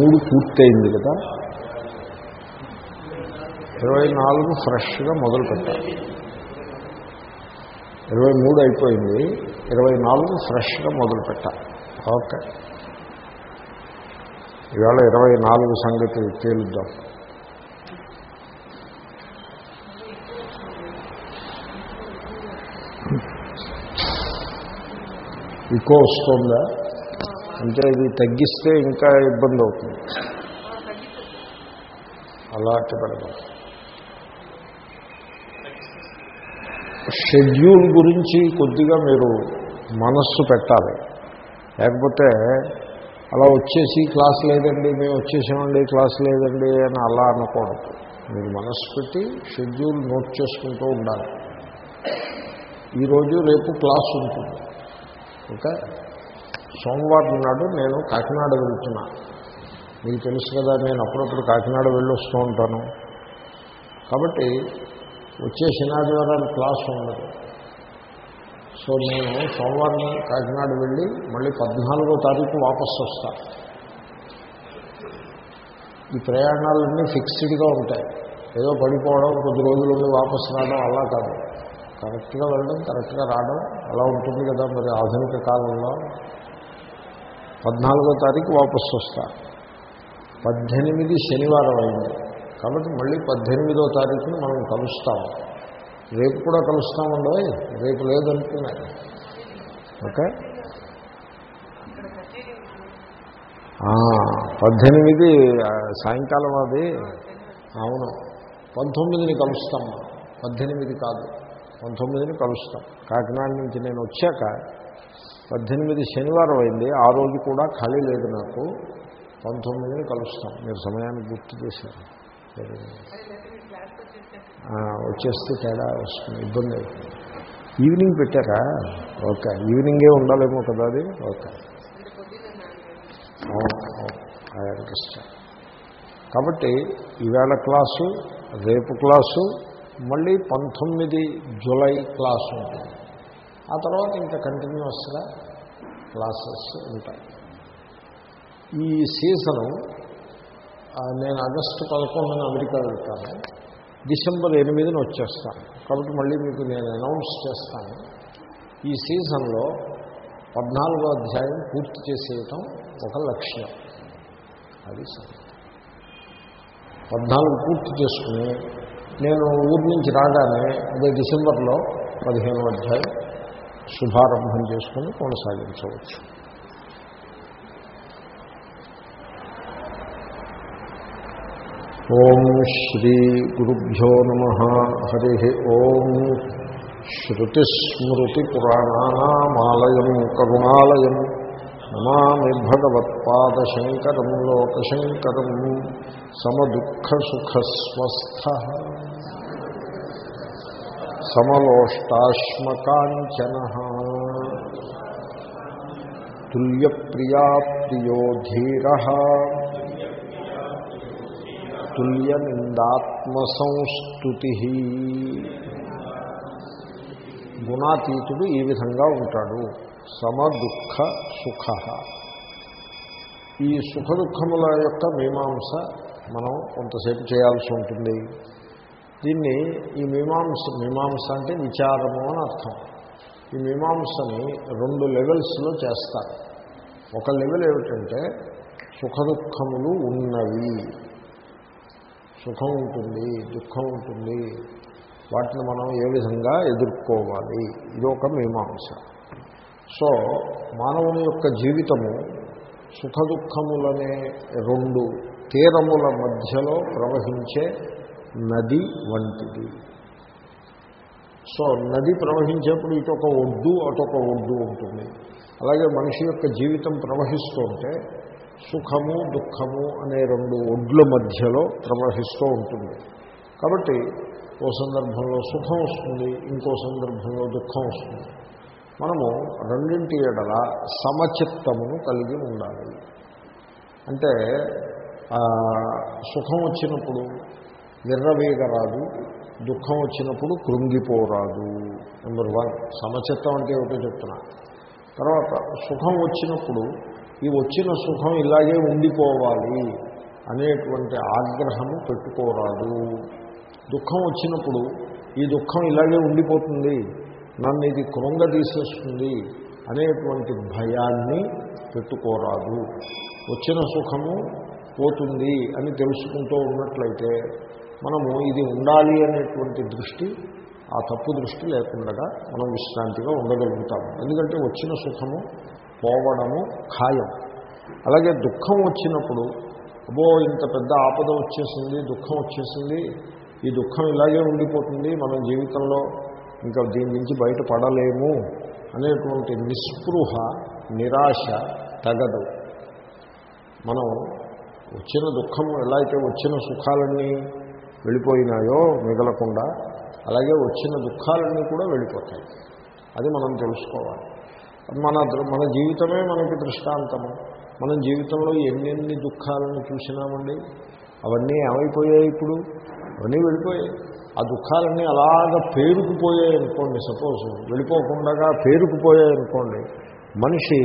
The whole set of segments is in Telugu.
మూడు పూర్తయింది కదా. ఇరవై నాలుగు ఫ్రెష్గా మొదలు పెట్టాలి ఇరవై మూడు అయిపోయింది. ఇరవై నాలుగు ఫ్రెష్గా మొదలు పెట్టాలి ఓకే. ఇవాళ ఇరవై నాలుగు సంగతి తేలుద్దాం. ఇకో వస్తుందా? అంటే ఇది తగ్గిస్తే ఇంకా ఇబ్బంది అవుతుంది. అలాంటి పెడదాం షెడ్యూల్ గురించి కొద్దిగా మీరు మనస్సు పెట్టాలి. లేకపోతే అలా వచ్చేసి క్లాస్ లేదండి మేము వచ్చేసామండి క్లాస్ లేదండి అని అలా అనకూడదు. మీరు మనస్సు పెట్టి షెడ్యూల్ నోట్ చేసుకుంటూ ఉండాలి. ఈరోజు రేపు క్లాస్ ఉంటుంది. ఓకే? సోమవారం నాడు నేను కాకినాడ వెళ్తున్నా. మీకు తెలుసు కదా నేను అప్పుడప్పుడు కాకినాడ వెళ్ళి వస్తూ ఉంటాను. కాబట్టి వచ్చే శనాదివారాలు క్లాస్ ఉండదు. సో నేను సోమవారం కాకినాడ వెళ్ళి మళ్ళీ పద్నాలుగో తారీఖు వాపసు వస్తా. ఈ ప్రయాణాలన్నీ ఫిక్స్డ్గా ఉంటాయి. ఏదో పడిపోవడం కొద్ది రోజులు వాపసు రావడం అలా కాదు. కరెక్ట్గా వెళ్ళడం కరెక్ట్గా రావడం అలా ఉంటుంది కదా మరి ఆధునిక కాలంలో. పద్నాలుగో తారీఖు వాపసు వస్తా. పద్దెనిమిది శనివారం అయింది. కాబట్టి మళ్ళీ పద్దెనిమిదో తారీఖున మనం కలుస్తాం. రేపు కూడా కలుస్తామండి? రేపు లేదనుకున్నాయి ఓకే? పద్దెనిమిది సాయంకాలం అది. అవును. పంతొమ్మిదిని కలుస్తాం. పద్దెనిమిది కాదు. పంతొమ్మిదిని కలుస్తాం. కాకినాడ నుంచి నేను వచ్చాక పద్దెనిమిది శనివారం అయింది. ఆ రోజు కూడా ఖాళీ లేదు నాకు. పంతొమ్మిదిని కలుస్తాం. మీరు సమయాన్ని గుర్తు చేశారు. వచ్చేస్తే తేడా వస్తుంది. ఇబ్బంది అవుతుంది ఈవినింగ్ పెట్టారా? ఓకే. ఈవినింగే ఉండాలేమో కదా అది? ఓకే. I understand. కాబట్టి ఈవేళ క్లాసు రేపు క్లాసు మళ్ళీ పంతొమ్మిది జులై క్లాసు ఉంటుంది. ఆ తర్వాత ఇంకా కంటిన్యూస్గా క్లాసెస్ ఉంటాయి. ఈ సీజను నేను ఆగస్టు పదకొండున అమెరికా వెళ్తాను. డిసెంబర్ ఎనిమిదిన వచ్చేస్తాను. కాబట్టి మళ్ళీ మీకు నేను అనౌన్స్ చేస్తాను. ఈ సీజన్లో పద్నాలుగో అధ్యాయం పూర్తి చేసేయటం ఒక లక్ష్యం. అది సరే. పద్నాలుగు పూర్తి చేసుకుని నేను ఊరి నుంచి రాగానే అదే డిసెంబర్లో పదిహేను అధ్యాయం శుభారంభం చేసుకుని కొనసాగించవచ్చు. ఓం శ్రీ గురుభ్యో నమ. హరి ఓం శృతిస్మృతిపురాణానామాలయం కరుణాలయం నమామి భగవత్పాదశంకరం లోకశంకరం సమదుఃఖసుఖస్వస్థ సమలోష్టాశ్మకాంచన తుల్యప్రియా ప్రియో ధీర తుల్యనిందాత్మసంస్తుతి గుణాతీతుడు ఈ విధంగా ఉంటాడు. సమదుఃఖ సుఖ ఈ సుఖ దుఃఖముల యొక్క మీమాంస మనం కొంతసేపు చేయాల్సి ఉంటుంది. దీన్ని ఈ మీమాంస మీమాంస అంటే విచారము అని అర్థం. ఈ మీమాంసని రెండు లెవెల్స్లో చేస్తారు. ఒక లెవెల్ ఏమిటంటే సుఖదుఖములు ఉన్నవి. సుఖం ఉంటుంది దుఃఖం ఉంటుంది. వాటిని మనం ఏ విధంగా ఎదుర్కోవాలి? ఇది ఒక మీమాంస. సో మానవుని యొక్క జీవితము సుఖదుఖములనే రెండు తీరముల మధ్యలో ప్రవహించే నది వంటిది. సో నది ప్రవహించేప్పుడు ఇటొక ఒడ్డు అటొక ఒడ్డు ఉంటుంది. అలాగే మనిషి యొక్క జీవితం ప్రవహిస్తుంటే సుఖము దుఃఖము అనే రెండు ఒడ్ల మధ్యలో ప్రవహిస్తూ ఉంటుంది. కాబట్టి ఓ సందర్భంలో సుఖం వస్తుంది ఇంకో సందర్భంలో దుఃఖం వస్తుంది. మనము రెండింటి ఎడల సమచిత్తమును కలిగి ఉండాలి. అంటే సుఖం వచ్చినప్పుడు విర్రవీగరాదు దుఃఖం వచ్చినప్పుడు కృంగిపోరాదు. నెంబర్ వన్ సమచిత్తం అంటే ఏమిటో చెప్తున్నా. తర్వాత సుఖం వచ్చినప్పుడు ఈ వచ్చిన సుఖం ఇలాగే ఉండిపోవాలి అనేటువంటి ఆగ్రహము పెట్టుకోరాదు. దుఃఖం వచ్చినప్పుడు ఈ దుఃఖం ఇలాగే ఉండిపోతుంది నన్ను ఇది కృంగ తీసేస్తుంది అనేటువంటి భయాన్ని పెట్టుకోరాదు. వచ్చిన సుఖము పోతుంది అని తెలుసుకుంటూ ఉన్నట్లయితే మనము ఇది ఉండాలి అనేటువంటి దృష్టి ఆ తప్పు దృష్టి లేకుండా మనం విశ్రాంతిగా ఉండగలుగుతాము. ఎందుకంటే వచ్చిన సుఖము పోవడము ఖాయం. అలాగే దుఃఖం వచ్చినప్పుడు అబ్బో ఇంత పెద్ద ఆపద వచ్చేసింది దుఃఖం వచ్చేసింది ఈ దుఃఖం ఇలాగే ఉండిపోతుంది మన జీవితంలో ఇంకా దీని నుంచి బయటపడలేము అనేటువంటి నిస్పృహ నిరాశ తగదు. మనం వచ్చిన దుఃఖం ఎలా అయితే వచ్చిన సుఖాలన్నీ వెళ్ళిపోయినాయో మిగలకుండా అలాగే వచ్చిన దుఃఖాలన్నీ కూడా వెళ్ళిపోతాయి. అది మనం తెలుసుకోవాలి. మన మన జీవితమే మనకి దృష్టాంతము. మనం జీవితంలో ఎన్నెన్ని దుఃఖాలను చూసినామండి? అవన్నీ ఏమైపోయాయి ఇప్పుడు? అవన్నీ వెళ్ళిపోయాయి. ఆ దుఃఖాలన్నీ అలాగ పేరుకుపోయాయి అనుకోండి సపోజ్. వెళ్ళిపోకుండా పేరుకుపోయాయి అనుకోండి మనిషి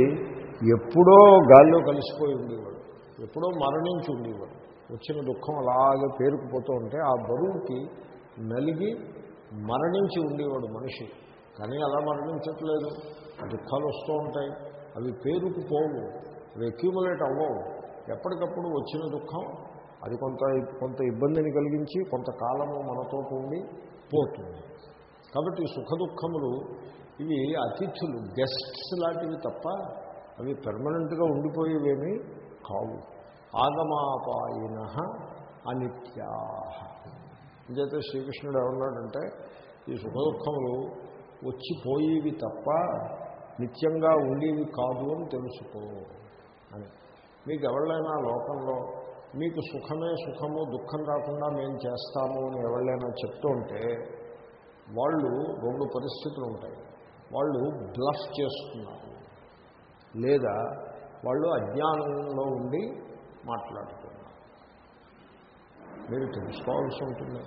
ఎప్పుడో గాల్లో కలిసిపోయి ఉండేవాడు. ఎప్పుడో మరణించి ఉండేవాడు. వచ్చిన దుఃఖం అలాగే పేరుకుపోతూ ఉంటే ఆ బరువుకి నలిగి మరణించి ఉండేవాడు మనిషి. కానీ అలా మరణించట్లేదు. దుఃఖాలు వస్తూ ఉంటాయి. అవి పేరుకుపోవు. అవి అక్యూములేట్ అవ్వవు. ఎప్పటికప్పుడు వచ్చిన దుఃఖం అది కొంత కొంత ఇబ్బందిని కలిగించి కొంతకాలము మనతో ఉండి పోతుంది. కాబట్టి సుఖ దుఃఖములు ఇవి అతిథులు గెస్ట్స్ లాంటివి తప్ప అవి పెర్మనెంట్గా ఉండిపోయేవేమీ కావు. ఆగమాపాయిన అనిత్యా. ఇంకైతే శ్రీకృష్ణుడు ఏమన్నాడంటే ఈ సుఖ దుఃఖములు వచ్చిపోయేవి తప్ప నిత్యంగా ఉండేవి కాదు అని తెలుసుకో అని. మీకు ఎవళ్ళైనా లోకంలో మీకు సుఖమే సుఖము దుఃఖం రాకుండా మేము చేస్తాము అని ఎవళ్ళైనా చెప్తూ ఉంటే వాళ్ళు రెండు పరిస్థితులు ఉంటాయి. వాళ్ళు బ్లఫ్ చేస్తున్నారు. లేదా వాళ్ళు అజ్ఞానంలో ఉండి మాట్లాడుతున్నాం మీరు తెలుసుకోవాల్సి ఉంటుంది.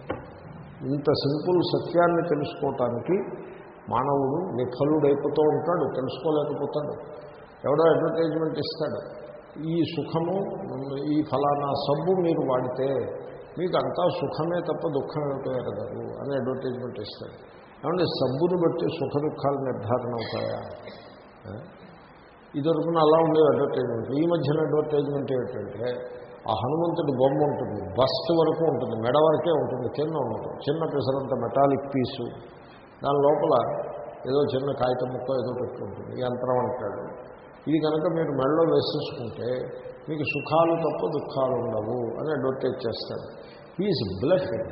ఇంత సింపుల్ సత్యాన్ని తెలుసుకోవటానికి మానవుడు విఫలుడైపోతూ ఉంటాడు తెలుసుకోలేకపోతాడు. ఎవడో అడ్వర్టైజ్మెంట్ ఇస్తాడు. ఈ సుఖము ఈ ఫలానా సబ్బు మీరు వాడితే మీకు అంతా సుఖమే తప్ప దుఃఖం ఏమిటో ఎరగదు అని అడ్వర్టైజ్మెంట్ ఇస్తాడు. ఏమంటే సబ్బును బట్టి సుఖ దుఃఖాలు నిర్ధారణ అవుతాయా? ఆ? ఇదివరకున అలా ఉండేది అడ్వర్టైజ్మెంట్ ఈ మధ్యన అడ్వర్టైజ్మెంట్ ఏమిటంటే ఆ హనుమంతుడి బొమ్మ ఉంటుంది బస్ట్ వరకు ఉంటుంది మెడ వరకే ఉంటుంది కింద ఉండదు. చిన్న పిసరంత మెటాలిక్ పీసు దాని లోపల ఏదో చిన్న కాగితం ముక్క ఏదో పెట్టుకుంటుంది యంత్రం అంటాడు. ఇది కనుక మీరు మెడలో వేసేసుకుంటే మీకు సుఖాలు తప్ప దుఃఖాలు ఉండవు అని అడ్వర్టైజ్ చేస్తాడు. He is bluffing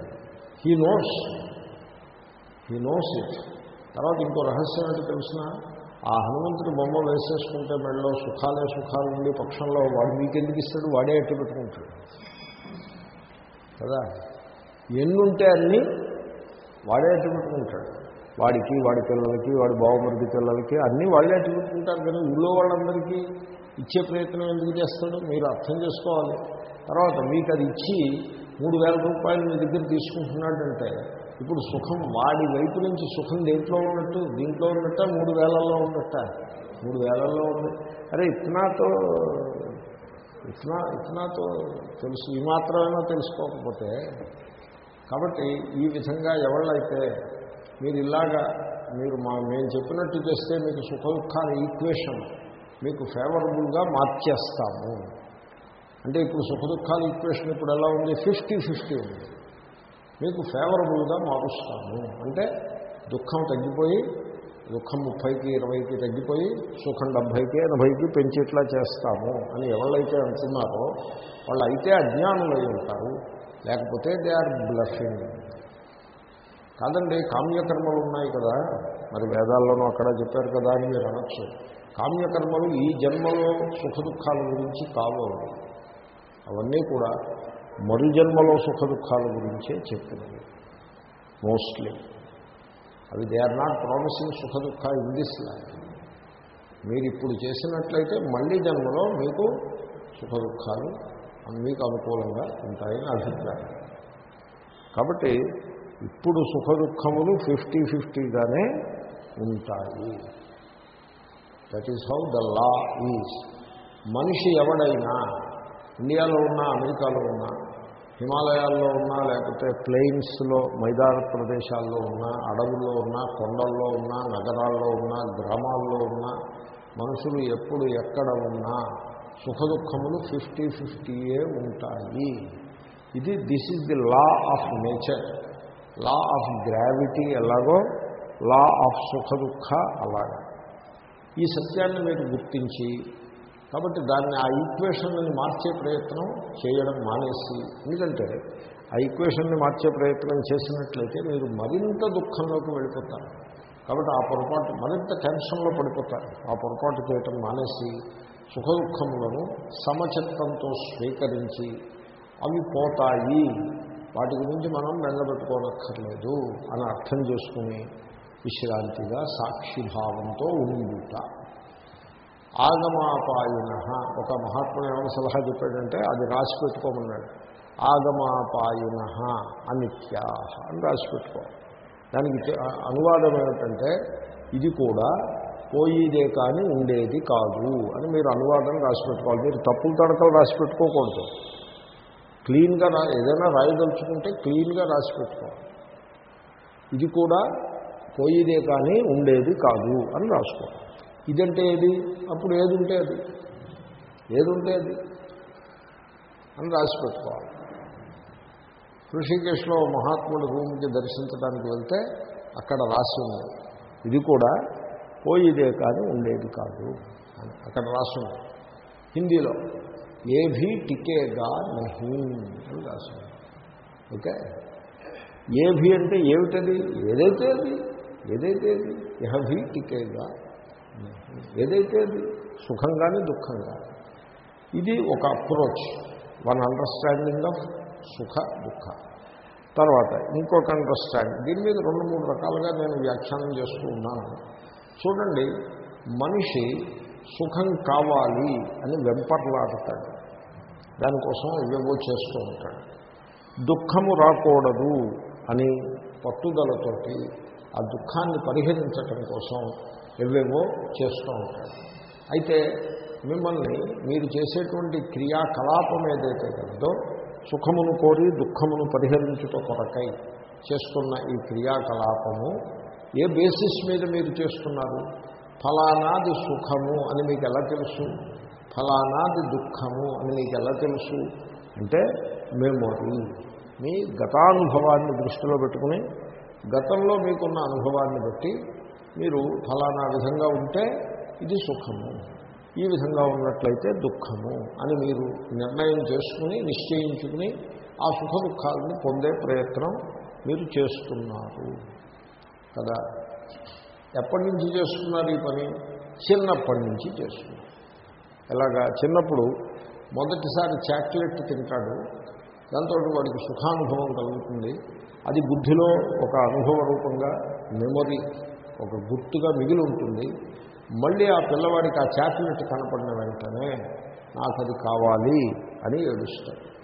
he notes he knows it తర్వాత ఇంకో రహస్యం ఏంటో తెలిసిన? ఆ హనుమంతుడి బొమ్మ వేసేసుకుంటే మెడలో సుఖాలే సుఖాలు ఉండి పక్షంలో వాడు మీకెందుకు ఇస్తాడు? వాడే అట్టు పెట్టుకుంటాడు. కదా? ఎన్నుంటే అన్నీ వాడే అట్టు పెట్టుకుంటాడు. వాడికి వాడి పిల్లలకి వాడి బావమరిది పిల్లలకి అన్నీ వాళ్ళే అట్టు పెట్టుకుంటారు కానీ ఊళ్ళో వాళ్ళందరికీ ఇచ్చే ప్రయత్నం ఎందుకు చేస్తాడు? మీరు అర్థం చేసుకోవాలి. తర్వాత మీకు అది ఇచ్చి మూడు వేల రూపాయలు మీ దగ్గర తీసుకుంటున్నాడంటే ఇప్పుడు సుఖం వాడి వైపు నుంచి సుఖం దేంట్లో ఉన్నట్టు దీంట్లో ఉన్నట్ట మూడు వేలల్లో ఉన్నట్ట? మూడు వేలల్లో ఉంది అరే ఇతనాతో ఇతనా ఇతనాతో తెలుసు ఈ మాత్రమైనా తెలుసుకోకపోతే కాబట్టి ఈ విధంగా ఎవళ్ళైతే మీరు ఇలాగా మీరు మా మేము చెప్పినట్టు చేస్తే మీకు సుఖ దుఃఖాల ఈక్వేషన్ మీకు ఫేవరబుల్గా మార్చేస్తాము. అంటే ఇప్పుడు సుఖ దుఃఖాల ఈక్వేషన్ ఇప్పుడు ఎలా ఉంది? ఫిఫ్టీ ఫిఫ్టీ ఉంది. మీకు ఫేవరబుల్గా మారుస్తాను. అంటే దుఃఖం తగ్గిపోయి దుఃఖం ముప్పైకి ఇరవైకి తగ్గిపోయి సుఖం డెబ్భైకి ఎనభైకి పెంచేట్లా చేస్తాము అని ఎవళ్ళైతే అంటున్నారో వాళ్ళు అయితే అజ్ఞానులై ఉంటారు. లేకపోతే దే ఆర్ బ్లఫింగ్ కాదండి కామ్యకర్మలు ఉన్నాయి కదా. మరి వేదాల్లోనూ అక్కడ చెప్పారు కదా అని మీరు అనొచ్చు. కామ్యకర్మలు ఈ జన్మలో సుఖ దుఃఖాల గురించి కావు అవన్నీ కూడా మరు జన్మలో సుఖ దుఃఖాల గురించే చెప్పినవి మోస్ట్లీ అవి దే ఆర్ నాట్ ప్రామిసింగ్ సుఖ దుఃఖ ఇన్ దిస్ లైఫ్ మీరు ఇప్పుడు చేసినట్లయితే మళ్ళీ జన్మలో మీకు సుఖ దుఃఖాలు మీకు అనుకూలంగా ఉంటాయని అభిప్రాయం. కాబట్టి ఇప్పుడు సుఖ దుఃఖములు ఫిఫ్టీ ఫిఫ్టీగానే ఉంటాయి. That is how the law is మనిషి ఎవడైనా ఇండియాలో ఉన్నా అమెరికాలో ఉన్నా హిమాలయాల్లో ఉన్నా లేకపోతే ప్లెయిన్స్లో మైదాన ప్రదేశాల్లో ఉన్నా అడవుల్లో ఉన్నా కొండల్లో ఉన్నా నగరాల్లో ఉన్నా గ్రామాల్లో ఉన్నా మనుషులు ఎప్పుడు ఎక్కడ ఉన్నా సుఖదుఖములు ఫిఫ్టీ ఫిఫ్టీయే ఉంటాయి. ఇది this is the law of nature law of gravity ఎలాగో లా ఆఫ్ సుఖ దుఃఖ అలాగా. ఈ సత్యాన్ని మీరు గుర్తించి కాబట్టి దాన్ని ఆ ఈక్వేషన్ని మార్చే ప్రయత్నం చేయడం మానేసి ఎందుకంటే ఆ ఈక్వేషన్ని మార్చే ప్రయత్నం చేసినట్లయితే మీరు మరింత దుఃఖంలోకి వెళ్ళిపోతారు. కాబట్టి ఆ పొరపాటు మరింత టెన్షన్లో పడిపోతారు. ఆ పొరపాటు చేయటం మానేసి సుఖ దుఃఖములను సమచిత్తంతో స్వీకరించి అవి పోతాయి. వాటి గురించి మనం బెంగపెట్టుకోనక్కర్లేదు అని అర్థం చేసుకుని విశ్రాంతిగా సాక్షిభావంతో ఉండుట. ఆగమాపాయన. ఒక మహాత్ముడు ఏమైనా సలహా చెప్పాడంటే అది రాసి పెట్టుకోమన్నాడు ఆగమాపాయన అనిత్యా అని రాసి పెట్టుకో దానికి అనువాదం ఏమిటంటే ఇది కూడా పోయేదే కానీ ఉండేది కాదు అని మీరు అనువాదం రాసి పెట్టుకోవాలి మీరు తప్పులు తడకలు రాసి పెట్టుకోకూడదు క్లీన్గా రా ఏదైనా రాయదలుచుకుంటే క్లీన్గా రాసి పెట్టుకోవాలి ఇది కూడా పోయేదే కానీ ఉండేది కాదు అని రాసుకోవాలి. ఇదంటే ఏది? అప్పుడు ఏది ఉంటే అది. ఏది ఉంటే అది? అని రాసి పెట్టుకోవాలి. ఋషికేశ్లో మహాత్ముడి రూమ్కి దర్శించడానికి వెళ్తే అక్కడ రాసి ఉంది. ఇది కూడా పోయేదే కానీ ఉండేది కాదు అని అక్కడ రాసి ఉంది. హిందీలో ఏభీ టికేగా నహీ అని రాసి ఉంది. ఓకే? ఏభీ అంటే ఏమిటది? ఏదైతే అది ఏదైతే అది యహభీ టికేగా ఏదైతే అది సుఖం కానీ దుఃఖం కానీ ఇది ఒక అప్రోచ్ వన్ అండర్స్టాండింగ్ ఆఫ్ సుఖ దుఃఖ. తర్వాత ఇంకొక అండర్స్టాండింగ్ దీని మీద రెండు మూడు రకాలుగా నేను వ్యాఖ్యానం చేస్తూ ఉన్నాను. చూడండి మనిషి సుఖం కావాలి అని వెంపర్లాడతాడు. దానికోసం ఇవేవో చేస్తూ ఉంటాడు. దుఃఖము రాకూడదు అని పట్టుదలతోటి ఆ దుఃఖాన్ని పరిహరించటం కోసం ఎవేవో చేస్తూ ఉంటాడు అయితే మిమ్మల్ని మీరు చేసేటువంటి క్రియాకలాపం ఏదైతే కలదో సుఖమును కోరి దుఃఖమును పరిహరించుట కొరకై చేస్తున్న ఈ క్రియాకలాపము ఏ బేసిస్ మీద మీరు చేస్తున్నారు? ఫలానాది సుఖము అని మీకు ఎలా తెలుసు? ఫలానాది దుఃఖము అని మీకు ఎలా తెలుసు? అంటే మెమొరీ. మీ గతానుభవాన్ని దృష్టిలో పెట్టుకుని గతంలో మీకున్న అనుభవాన్ని బట్టి మీరు ఫలానా విధంగా ఉంటే ఇది సుఖము. ఈ విధంగా ఉన్నట్లయితే దుఃఖము అని మీరు నిర్ణయం చేసుకుని నిశ్చయించుకుని ఆ సుఖ దుఃఖాలను పొందే ప్రయత్నం మీరు చేస్తున్నారు. కదా? ఎప్పటి నుంచి చేస్తున్నారు ఈ పని? చిన్నప్పటి నుంచి చేస్తున్నారు. ఎలాగా? చిన్నప్పుడు మొదటిసారి చాక్లెట్ తింటాడు. దాంతో వాడికి సుఖానుభవం కలుగుతుంది. అది బుద్ధిలో ఒక అనుభవ రూపంగా మెమొరీ ఒక గుర్తుగా మిగిలి ఉంటుంది. మళ్ళీ ఆ పిల్లవాడికి ఆ చాక్లెట్ కనపడిన వెంటనే నాకు అది కావాలి అని ఏడుస్తారు.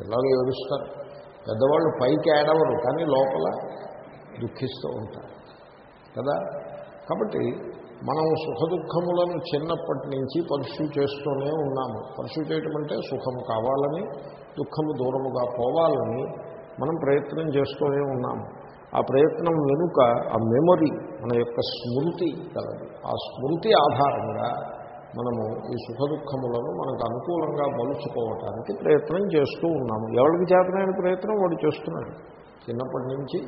పిల్లలు ఏడుస్తారు. పెద్దవాళ్ళు పైకి ఏడవరు కానీ లోపల దుఃఖిస్తూ ఉంటారు. కదా? కాబట్టి మనం సుఖ దుఃఖములను చిన్నప్పటి నుంచి పరుషు చేస్తూనే ఉన్నాము. పరుషు చేయటం అంటే సుఖము కావాలని దుఃఖము దూరముగా పోవాలని మనం ప్రయత్నం చేస్తూనే ఉన్నాము. ఆ ప్రయత్నం వెనుక ఆ మెమొరీ మన యొక్క స్మృతి కలదు. ఆ స్మృతి ఆధారంగా మనము ఈ సుఖ దుఃఖములను మనకు అనుకూలంగా మలుచుకోవటానికి ప్రయత్నం చేస్తూ ఉన్నాము. ఎవరికి చేతనైన ప్రయత్నం? వాడు చేస్తున్నాడు. చిన్నప్పటి నుంచి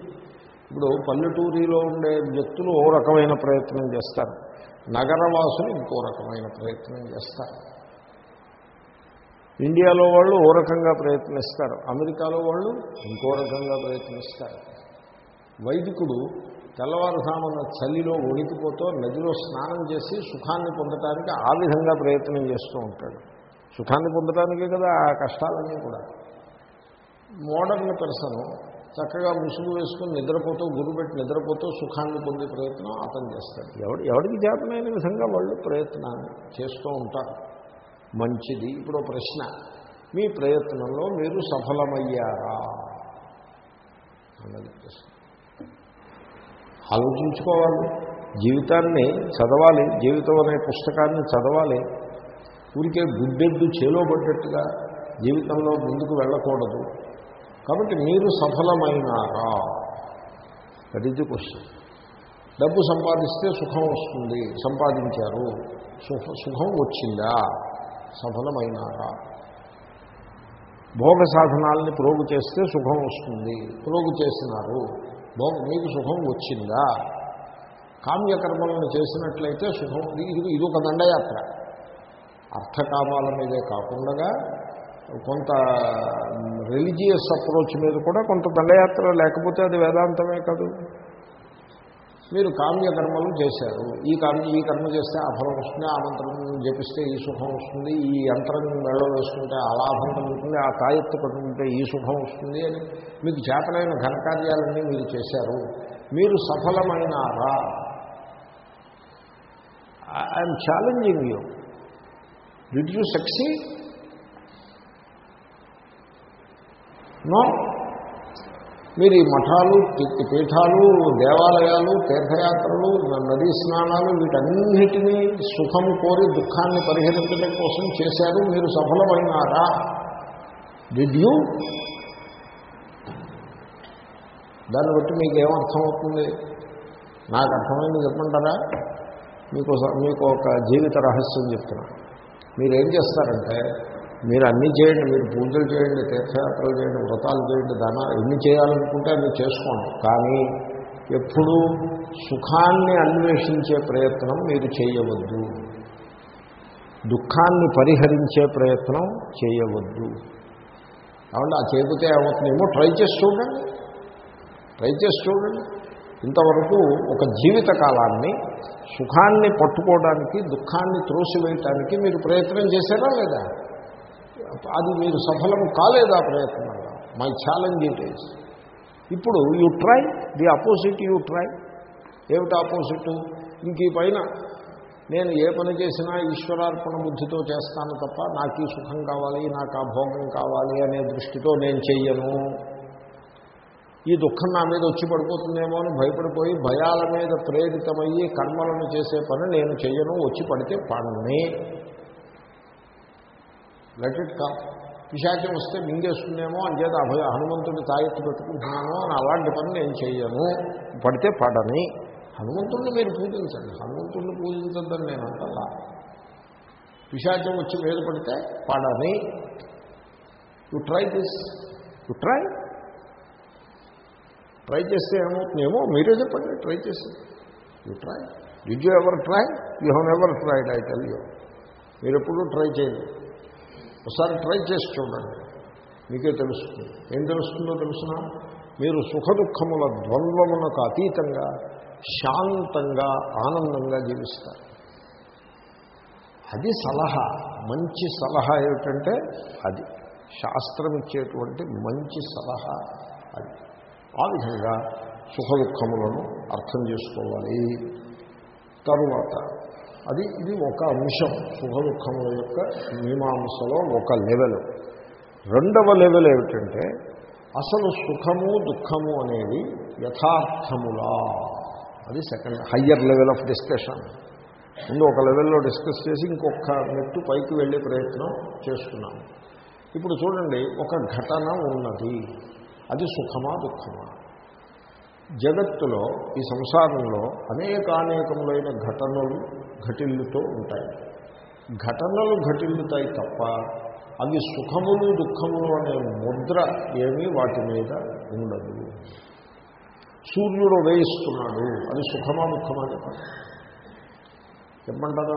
ఇప్పుడు పల్లెటూరిలో ఉండే వ్యక్తులు ఓ రకమైన ప్రయత్నం చేస్తారు. నగరవాసులు ఇంకో రకమైన ప్రయత్నం చేస్తారు. ఇండియాలో వాళ్ళు ఓ రకంగా ప్రయత్నిస్తారు. అమెరికాలో వాళ్ళు ఇంకో రకంగా ప్రయత్నిస్తారు. వైదికుడు తెల్లవారుజామున చలిలో వణికిపోతూ నదిలో స్నానం చేసి సుఖాన్ని పొందటానికి ఆ విధంగా ప్రయత్నం చేస్తూ ఉంటాడు. సుఖాన్ని పొందటానికే కదా ఆ కష్టాలన్నీ కూడా. మోడర్న్ పర్సన్ చక్కగా ముసుగు వేసుకుని నిద్రపోతూ గురుపెట్టి నిద్రపోతూ సుఖాన్ని పొందే ప్రయత్నం అతను చేస్తాడు. ఎవడు ఎవడికి చేతనైన విధంగా వాళ్ళు ప్రయత్నాన్ని చేస్తూ ఉంటారు. మంచిది. ఇప్పుడు ప్రశ్న. మీ ప్రయత్నంలో మీరు సఫలమయ్యారా? అన్నది ప్రశ్న. ఆలోచించుకోవాలి. జీవితాన్ని చదవాలి. జీవితం అనే పుస్తకాన్ని చదవాలి. ఊరికే గుడ్డెద్దు చేలో పడ్డట్టుగా జీవితంలో ముందుకు వెళ్ళకూడదు. కాబట్టి మీరు సఫలమైనారా? దట్ ఈజ్ ది క్వశ్చన్ డబ్బు సంపాదిస్తే సుఖం వస్తుంది. సంపాదించారు. సుఖ సుఖం వచ్చిందా? సఫలమైనారా? భోగ సాధనాలని ప్రోగు చేస్తే సుఖం వస్తుంది. ప్రోగు చేసినారు. మీకు సుఖం వచ్చిందా? కామ్యకర్మలను చేసినట్లయితే సుఖం ఇది ఇది ఒక దండయాత్ర. అర్థకామాల మీదే కాకుండా కొంత రిలీజియస్ అప్రోచ్ మీద కూడా కొంత దండయాత్ర లేకపోతే అది వేదాంతమే కాదు. మీరు కామ్యకర్మలు చేశారు. ఈ కామ్య ఈ కర్మ చేస్తే ఆ ఫలం వస్తుంది ఆ మంత్రం జపిస్తే ఈ సుఖం వస్తుంది ఈ యంత్రం మెళ్ళ వేసుకుంటే ఆ లాభం కలుగుతుంది ఆ తాయెత్తు పట్టుకుంటే ఈ సుఖం వస్తుంది అని మీకు చేతనైన ఘనకార్యాలన్నీ మీరు చేశారు. మీరు సఫలమైనారా? I'm challenging you did you succeed no మీరు ఈ మఠాలు పీఠాలు దేవాలయాలు తీర్థయాత్రలు నదీ స్నానాలు వీటన్నిటినీ సుఖం కోరి దుఃఖాన్ని పరిహరించడం కోసం చేశారు. మీరు సఫలమైనారా? డిడ్ యూ దాన్ని బట్టి మీకు ఏమర్థమవుతుంది నాకు అర్థమైంది చెప్పంటారా మీకు మీకు ఒక జీవిత రహస్యం చెప్తున్నా. మీరు ఏం చేస్తారంటే మీరు అన్నీ చేయండి మీరు పూజలు చేయండి తీర్థయాత్రలు చేయండి వ్రతాలు చేయండి దాన ఎన్ని చేయాలనుకుంటే అన్ని చేసుకోండి. కానీ ఎప్పుడూ సుఖాన్ని అన్వేషించే ప్రయత్నం మీరు చేయవద్దు. దుఃఖాన్ని పరిహరించే ప్రయత్నం చేయవద్దు. కాబట్టి ఆ చేపితే ఏమవుతుందేమో ట్రై చేసి చూడండి. ట్రై చేసి చూడండి. ఇంతవరకు ఒక జీవిత కాలాన్ని సుఖాన్ని పట్టుకోవడానికి దుఃఖాన్ని త్రోసివేయటానికి మీరు ప్రయత్నం చేశారా లేదా? అది మీరు సఫలం కాలేదా ప్రయత్నంలో. మై ఛాలెంజ్ ఇట్ ఈస్ ఇప్పుడు you try the opposite you try ఏమిటి ఆపోజిట్ ఇంక ఈ పైన నేను ఏ పని చేసినా ఈశ్వరార్పణ బుద్ధితో చేస్తాను తప్ప నాకు ఈ సుఖం కావాలి నాకు ఆ భోగం కావాలి అనే దృష్టితో నేను చెయ్యను. ఈ దుఃఖం నా మీద వచ్చి పడిపోతుందేమో అని భయపడిపోయి భయాల మీద ప్రేరితమయ్యి కర్మలను చేసే పని నేను చెయ్యను వచ్చి పడితే పడనే లెట్ ఇట్ కమ్ పిశాచం వస్తే మింగేస్తుందేమో అంచేత అభయ హనుమంతుడిని తాయెత్తు పెట్టుకుంటున్నాను అని అలాంటి పని నేను చేయను. పడితే పడని. హనుమంతుడిని మీరు పూజించండి. హనుమంతుడిని పూజించద్దని నేను అంటలా. పిశాచం వచ్చి మీద పడితే పడని. You try this you try try చేస్తే ఏమవుతుందేమో మీరే చెప్పండి. ట్రై చేసి you try did you ever try you have ever tried I tell you మీరు ఎప్పుడూ ట్రై చేయండి ఒకసారి ట్రై చేసి చూడండి. మీకే తెలుస్తుంది. ఏం తెలుస్తుందో తెలుసిన? మీరు సుఖ దుఃఖముల ద్వంద్వమునకు అతీతంగా శాంతంగా ఆనందంగా జీవిస్తారు. అది సలహా. మంచి సలహా ఏమిటంటే అది శాస్త్రం ఇచ్చేటువంటి మంచి సలహా అది. ఆ విధంగా సుఖ దుఃఖములను అర్థం చేసుకోవాలి. తరువాత అది ఇది ఒక అంశం. సుఖ దుఃఖముల యొక్క మీమాంసలో ఒక లెవెల్ రెండవ లెవెల్ ఏమిటంటే అసలు సుఖము దుఃఖము అనేది యథార్థములా. అది second higher level of discussion ముందు ఒక లెవెల్లో డిస్కస్ చేసి ఇంకొక మెట్టు పైకి వెళ్ళే ప్రయత్నం చేస్తున్నాము. ఇప్పుడు చూడండి ఒక ఘటన ఉన్నది. అది సుఖమా దుఃఖమా? జగత్తులో ఈ సంసారంలో అనేకానేకములైన ఘటనలు ఘటిల్లుతూ ఉంటాయి. ఘటనలు ఘటిల్లుతాయి తప్ప అవి సుఖములు దుఃఖములు అనే ముద్ర ఏమీ వాటి మీద ఉండదు. సూర్యుడు ఉదయిస్తున్నాడు అది సుఖమా దుఃఖమా చెప్పండి. చెప్పమంటారా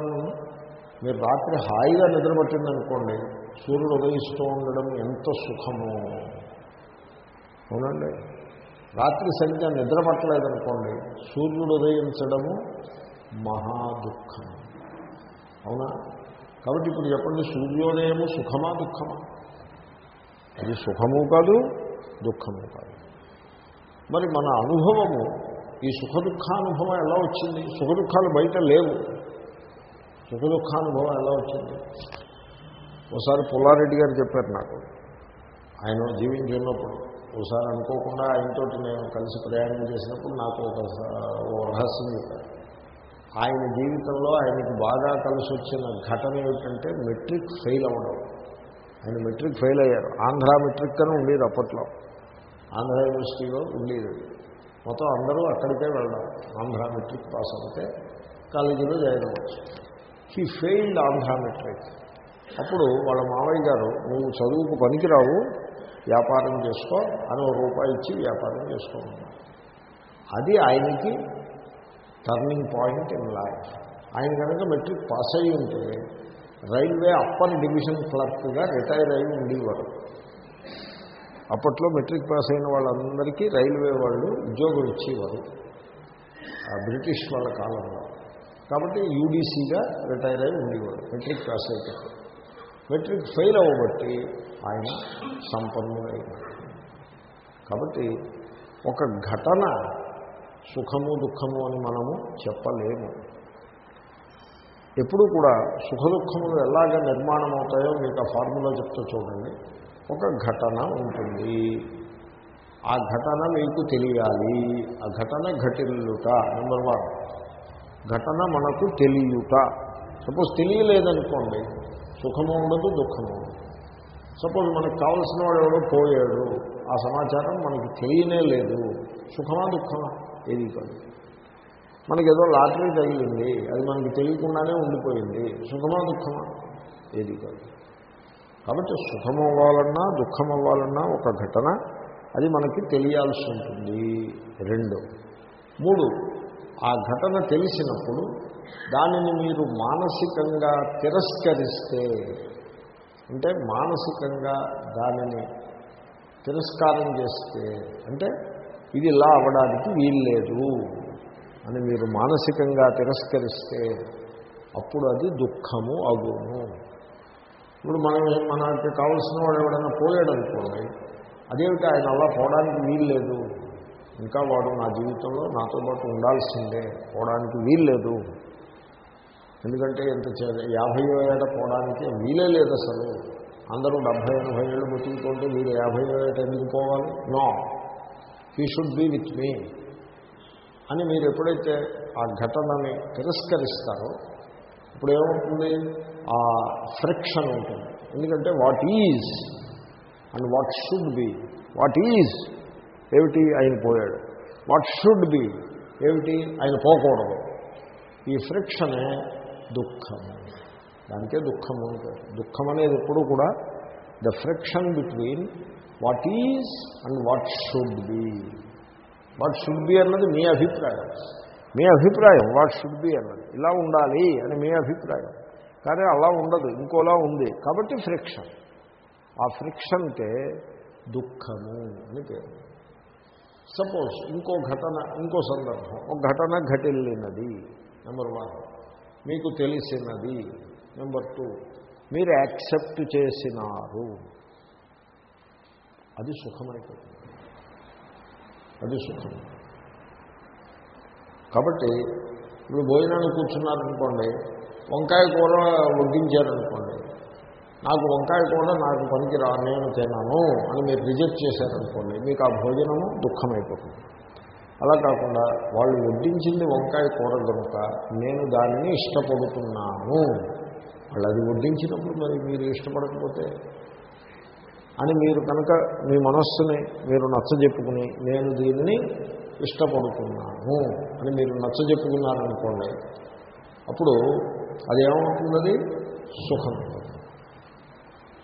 మీరు రాత్రి హాయిగా నిద్రపట్టిందనుకోండి సూర్యుడు ఉదయిస్తూ ఉండడం ఎంత సుఖమో. అవునండి? రాత్రి సరిగ్గా నిద్ర పట్టలేదనుకోండి సూర్యుడు ఉదయించడము మహా దుఃఖం. అవునా? కాబట్టి ఇప్పుడు చెప్పండి సూర్యోదయము సుఖమా దుఃఖమా? అది సుఖము కాదు దుఃఖము కాదు. మరి మన అనుభవము ఈ సుఖ దుఃఖానుభవం ఎలా వచ్చింది? సుఖ దుఃఖాలు బయట లేవు. సుఖ దుఃఖానుభవం ఎలా వచ్చింది? ఒకసారి పుల్లారెడ్డి గారు చెప్పారు నాకు. ఆయన జీవించి ఉన్నప్పుడు ఒకసారి అనుకోకుండా ఆయనతో నేను కలిసి ప్రయాణం చేసినప్పుడు నాకు ఒక రహస్యం చెప్పారు. ఆయన జీవితంలో ఆయనకి బాగా కలిసి వచ్చిన ఘటన ఏమిటంటే మెట్రిక్ ఫెయిల్ అవ్వడం. ఆయన మెట్రిక్ ఫెయిల్ అయ్యారు. ఆంధ్ర మెట్రిక్ అని ఉండేది అప్పట్లో. ఆంధ్ర యూనివర్సిటీలో ఉండేది మొత్తం అందరూ అక్కడికే వెళ్ళడం. ఆంధ్ర మెట్రిక్ పాస్ అవుతే కాలేజీలో జాయిన్ అవ్వచ్చు. He failed Andhra matric. అప్పుడు వాళ్ళ మావయ్య గారు నువ్వు చదువుకు పనికిరావు. వ్యాపారం చేసుకో అని ఒక రూపాయి ఇచ్చి వ్యాపారం చేసుకోమన్నారు అది ఆయనకి టర్నింగ్ పాయింట్ ఇన్ లైఫ్ ఆయన కనుక మెట్రిక్ పాస్ అయ్యి ఉంటే రైల్వే అప్పర్ డివిజన్ క్లర్క్గా రిటైర్ అయి ఉండేవారు. అప్పట్లో మెట్రిక్ పాస్ అయిన వాళ్ళందరికీ రైల్వే వాళ్ళు ఉద్యోగం ఇచ్చేవారు. ఆ బ్రిటిష్ వాళ్ళ కాలంలో. కాబట్టి యూడీసీగా రిటైర్ అయి ఉండేవాడు మెట్రిక్ పాస్ అయితే మెట్రిక్ ఫెయిల్ అవ్వబట్టి ఆయన సంపన్నుడైనాడు కాబట్టి ఒక ఘటన సుఖము దుఃఖము అని మనము చెప్పలేము. ఎప్పుడు కూడా సుఖ దుఃఖములు ఎలాగ నిర్మాణం అవుతాయో మీకు ఆ ఫార్ములా చెప్తూ చూడండి. ఒక ఘటన ఉంటుంది. ఆ ఘటన మీకు తెలియాలి. ఆ ఘటన ఘటిల్లుట నెంబర్ వన్. ఘటన మనకు తెలియట. సపోజ్ తెలియలేదనుకోండి సుఖము ఉండదు దుఃఖము ఉండదు. సపోజ్ మనకు కావలసిన వాడు ఎవడో పోయాడు ఆ సమాచారం మనకి తెలియనే లేదు. సుఖమా దుఃఖమా? ఏది కాదు. మనకి ఏదో లాటరీ తగిలింది అది మనకి తెలియకుండానే ఉండిపోయింది. సుఖమా దుఃఖమా? ఏది కాదు. కాబట్టి సుఖం అవ్వాలన్నా దుఃఖం అవ్వాలన్నా ఒక ఘటన అది మనకి తెలియాల్సి ఉంటుంది. రెండు. మూడు. ఆ ఘటన తెలిసినప్పుడు దానిని మీరు మానసికంగా తిరస్కరిస్తే అంటే మానసికంగా దానిని తిరస్కారం చేస్తే అంటే ఇది ఇలా అవ్వడానికి వీల్లేదు అని మీరు మానసికంగా తిరస్కరిస్తే అప్పుడు అది దుఃఖము అగును. ఇప్పుడు మనం మనకి కావలసిన వాడు ఎవడైనా పోయాడు అనుకోండి అదేమిటి ఆయన అలా పోవడానికి వీల్లేదు? ఇంకా వాడు నా జీవితంలో నాతో పాటు ఉండాల్సిందే పోవడానికి వీల్లేదు. ఎందుకంటే ఎంత యాభై ఏట పోవడానికి వీలే లేదు అసలు. అందరూ డెబ్భై ఎనభై ఏళ్ళు బతుకుతుంటే మీరు యాభై ఏట ఎందుకు పోవాలి? No he should be with me అని మీరు ఎప్పుడైతే ఆ ఘటనని తిరస్కరిస్తారో ఇప్పుడు ఏమవుతుంది? ఆ ఫ్రిక్షన్ ఉంటుంది. ఎందుకంటే what is and what should be what is ఏమిటి? ఆయన పోయాడు. వాట్ షుడ్ బి ఏమిటి? ఆయన పోకూడదు. ఈ ఫ్రిక్షనే దుఃఖము దానికే దుఃఖము అంటారు. దుఃఖం అనేది ఎప్పుడు కూడా the friction between what is and what should be what should be అన్నది మీ అభిప్రాయం. మీ అభిప్రాయం వాట్ షుడ్ బి అన్నది. ఇలా ఉండాలి అని మీ అభిప్రాయం. కానీ అలా ఉండదు ఇంకోలా ఉంది. కాబట్టి ఫ్రిక్షన్ ఆ ఫ్రిక్షన్కే దుఃఖము అని పేరు. సపోజ్ ఇంకో ఘటన ఇంకో సందర్భం. ఒక ఘటన ఘటిల్లినది నెంబర్ వన్ మీకు తెలిసినది. నెంబర్ టూ మీరు యాక్సెప్ట్ చేసినారు. అది సుఖమైపోతుంది. అది సుఖం. కాబట్టి ఇప్పుడు భోజనానికి కూర్చున్నారనుకోండి వంకాయ కూర వడ్డించారనుకోండి నాకు వంకాయ కూర నాకు పనికిరా నేను తిన్నాను అని మీరు రిజెక్ట్ చేశారనుకోండి మీకు ఆ భోజనము దుఃఖమైపోతుంది. అలా కాకుండా వాళ్ళు వడ్డించింది వంకాయ కూర కనుక నేను దానిని ఇష్టపడుతున్నాను. వాళ్ళు అది వడ్డించినప్పుడు మరి మీరు ఇష్టపడకపోతే అని మీరు కనుక మీ మనస్సుని మీరు నచ్చజెప్పుకుని నేను దీనిని ఇష్టపడుతున్నాను అని మీరు నచ్చజెప్పుకున్నారనుకోండి అప్పుడు అదేమవుతుంది సుఖం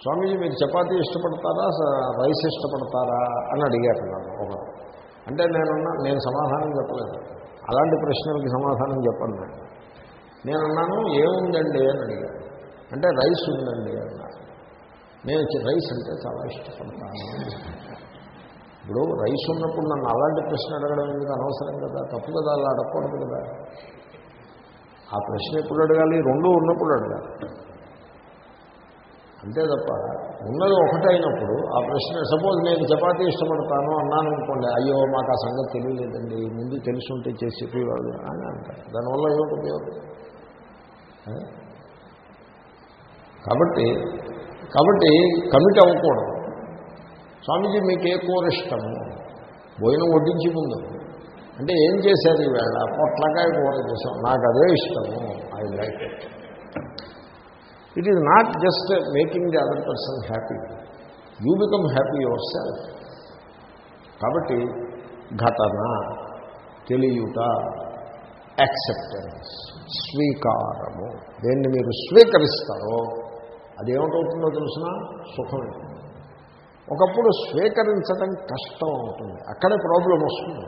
స్వామీజీ మీరు చపాతీ ఇష్టపడతారా? రైస్ ఇష్టపడతారా? అని అడిగారు నన్ను ఒకరు. అంటే నేనున్నా నేను సమాధానం చెప్పలేదు. అలాంటి ప్రశ్నలకి సమాధానం చెప్పను నేను నేనున్నాను ఏముందండి అని అడిగాను అంటే రైస్ ఉందండి అన్నారు. నేను రైస్ అంటే చాలా ఇష్టపడతాను. ఇప్పుడు రైస్ ఉన్నప్పుడు నన్ను అలాంటి ప్రశ్న అడగడం ఎందుకు అనవసరం కదా? తప్పు కదా అలా అడగకూడదు కదా? ఆ ప్రశ్న ఎప్పుడు అడగాలి? రెండు ఉన్నప్పుడు అడగాలి. అంతే తప్ప ఉన్నది ఒకటైనప్పుడు ఆ ప్రశ్న సపోజ్ నేను చపాతీ ఇష్టపడతాను అన్నాను అనుకోండి అయ్యో మాకు ఆ సంగతి తెలియలేదండి ముందు తెలుసుంటే చేసి చెప్పేవాళ్ళు అని అంటారు. దానివల్ల ఏమిటి ఉపయోగం? కాబట్టి కాబట్టి కమిట్ అవ్వకూడదు. స్వామీజీ మీకు ఏ కూర ఇష్టము? భోజనం వడ్డించి ముందు. అంటే ఏం చేశారు ఈవేళ? పొట్లకాయ కూర చేసాం నాకు అదే ఇష్టము. I like it. It is not just making the other person happy you become happy yourself కాబట్టి ఘటన తెలియుట యాక్సెప్టెన్స్ స్వీకారము. దేన్ని మీరు స్వీకరిస్తారో అదేమిటవుతుందో తెలిసిన? సుఖమే. ఒకప్పుడు స్వీకరించడం కష్టం అవుతుంది. అక్కడే ప్రాబ్లం వస్తుంది.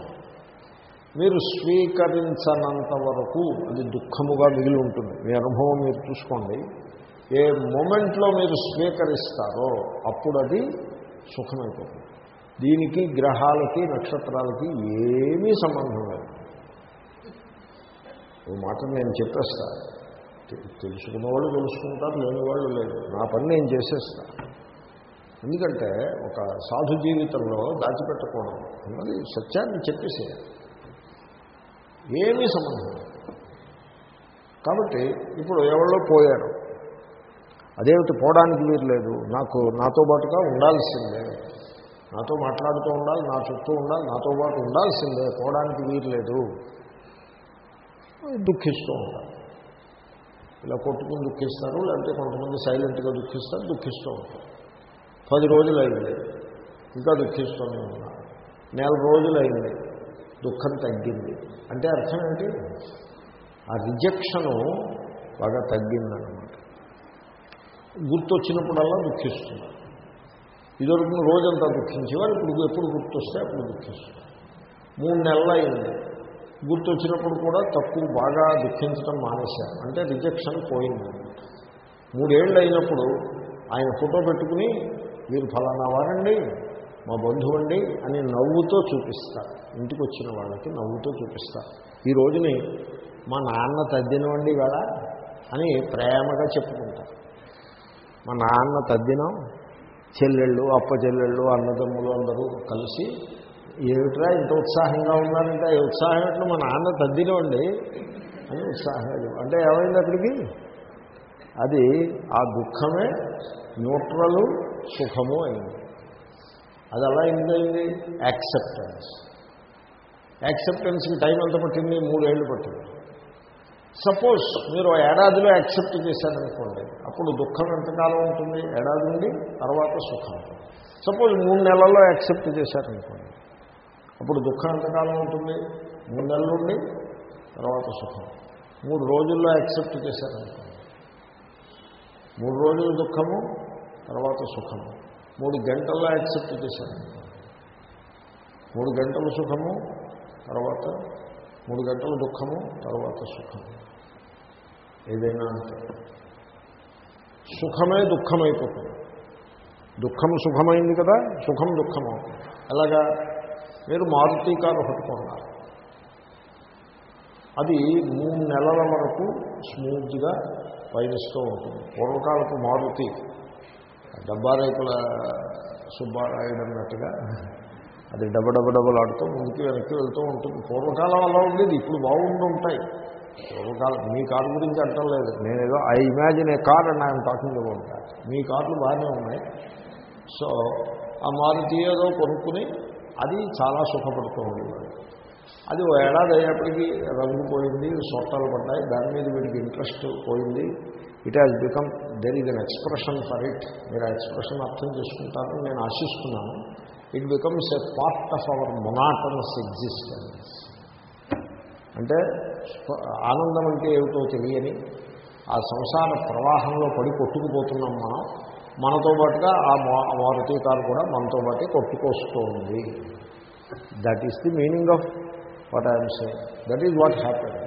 మీరు స్వీకరించనంత వరకు అది దుఃఖముగా మిగిలి ఉంటుంది. మీ అనుభవం మీరు చూసుకోండి. ఏ మూమెంట్లో మీరు స్వీకరిస్తారో అప్పుడు అది సుఖమైపోతుంది. దీనికి గ్రహాలకి నక్షత్రాలకి ఏమీ సంబంధం లేదు. ఓ మాట నేను చెప్పేస్తా. తెలుసుకున్న వాళ్ళు తెలుసుకుంటారు లేని వాళ్ళు లేదు నా పని నేను చేసేస్తా. ఎందుకంటే ఒక సాధు జీవితంలో దాచిపెట్టకూడదు. అన్నది సత్యాన్ని చెప్పేసేయాలి. ఏమీ సంబంధం లేదు. కాబట్టి ఇప్పుడు ఎవరో పోయారు. అదేమిటి పోవడానికి వీరు లేదు. నాకు నాతో పాటుగా ఉండాల్సిందే. నాతో మాట్లాడుతూ ఉండాలి నా చుట్టూ ఉండాలి నాతో పాటు ఉండాల్సిందే. పోవడానికి వీరు లేదు. దుఃఖిస్తూ ఉంటారు. ఇలా కొట్టుకుని దుఃఖిస్తారు లేకపోతే కొంతమంది సైలెంట్గా దుఃఖిస్తారు దుఃఖిస్తూ ఉంటారు. పది రోజులు అయింది ఇంకా దుఃఖిస్తూనే ఉన్నారు. నెల రోజులు అయింది దుఃఖం తగ్గింది. అంటే అర్థం ఏంటి? ఆ రిజెక్షను బాగా తగ్గిందన్నమాట గుర్తొచ్చినప్పుడల్లా దుఃఖిస్తున్నారు ఇదివరకు రోజంతా దుఃఖించేవారు ఇప్పుడు ఎప్పుడు గుర్తొస్తే అప్పుడు దుఃఖిస్తున్నారు మూడు నెలలు అయింది గుర్తొచ్చినప్పుడు కూడా తక్కువ బాగా దుఃఖించడం మానేశారు. అంటే రిజెక్షన్ పోయింది. మూడేళ్ళు అయినప్పుడు ఆయన ఫోటో పెట్టుకుని మీరు ఫలానా వారండి మా బంధువు అండి అని నవ్వుతో చూపిస్తారు ఇంటికి వచ్చిన వాళ్ళకి నవ్వుతో చూపిస్తారు ఈ రోజుని మా నాన్న తద్దినవండి కదా? అని ప్రేమగా చెప్పుకుంటారు మా నాన్న తద్దినం చెల్లెళ్ళు అప్ప చెల్లెళ్ళు అన్నదమ్ములు అందరూ కలిసి ఏమిట్రా ఇంత ఉత్సాహంగా ఉన్నారంటే ఈ ఉత్సాహం ఏంటో మా నాన్న తద్దినవండి అని ఉత్సాహం అంటే ఏమైంది అక్కడికి? అది ఆ దుఃఖమే న్యూట్రలు సుఖము అయింది. అది అలా ఏంటైంది యాక్సెప్టెన్స్. యాక్సెప్టెన్స్కి టైం ఎంత పట్టింది? మూడేళ్ళు పట్టింది. సపోజ్ మీరు ఏడాదిలో యాక్సెప్ట్ చేశారనుకోండి అప్పుడు దుఃఖం ఎంతకాలం ఉంటుంది? ఏడాది నుండి తర్వాత సుఖం. సపోజ్ మూడు నెలల్లో యాక్సెప్ట్ చేశారనుకోండి అప్పుడు దుఃఖం ఎంతకాలం ఉంటుంది? మూడు నెలల నుండి తర్వాత సుఖం. మూడు రోజుల్లో యాక్సెప్ట్ చేశారనుకోండి మూడు రోజులు దుఃఖము తర్వాత సుఖము. మూడు గంటల్లో యాక్సెప్ట్ చేశారనుకోండి మూడు గంటలు సుఖము తర్వాత మూడు గంటల దుఃఖము తర్వాత సుఖము. ఏదైనా అంటే. సుఖమే దుఃఖమైపోతుంది. దుఃఖం సుఖమైంది కదా సుఖం దుఃఖం అవుతుంది ఎలాగా మీరు మారుతి కారు పట్టుకున్నారు. అది మూడు నెలల వరకు స్మూత్గా పయనిస్తూ ఉంటుంది. పూర్వకాలపు మారుతి. డబ్బా సుబ్బారాయుడు అన్నట్టుగా అది డబ్బ డబ్బ డబ్బలాడుతూ ముందుకు వెనక్కి వెళ్తూ ఉంటుంది. పూర్వకాలం అలా ఉండేది ఇప్పుడు బాగుండి ఉంటాయి మీ కారు గురించి అంటం లేదు. నేనేదో I imagine a car and I'm talking about that మీ కార్లు బాగానే ఉన్నాయి. సో ఆ మారుతి ఏదో కొనుక్కుని అది చాలా సుఖపడుతూ ఉండేవాడు. అది ఓ ఏడాది అయ్యేప్పటికీ రంగు పోయింది సొట్టాలు పడ్డాయి. దాని మీద వీడికి ఇంట్రెస్ట్ పోయింది. It has become there is an expression for it మీరు ఆ ఎక్స్ప్రెషన్ అర్థం చేసుకుంటారని నేను ఆశిస్తున్నాను. It becomes a part of our monotonous existence అంటే ఆనందం అంటే ఏమిటో తెలియని ఆ సంసార ప్రవాహంలో పడి కొట్టుకుపోతున్నాం మనం. మనతో పాటుగా ఆ మా- మారుతి కారు కూడా మనతో పాటే కొట్టుకొస్తూ ఉంది that is the meaning of what I'm say that is what happen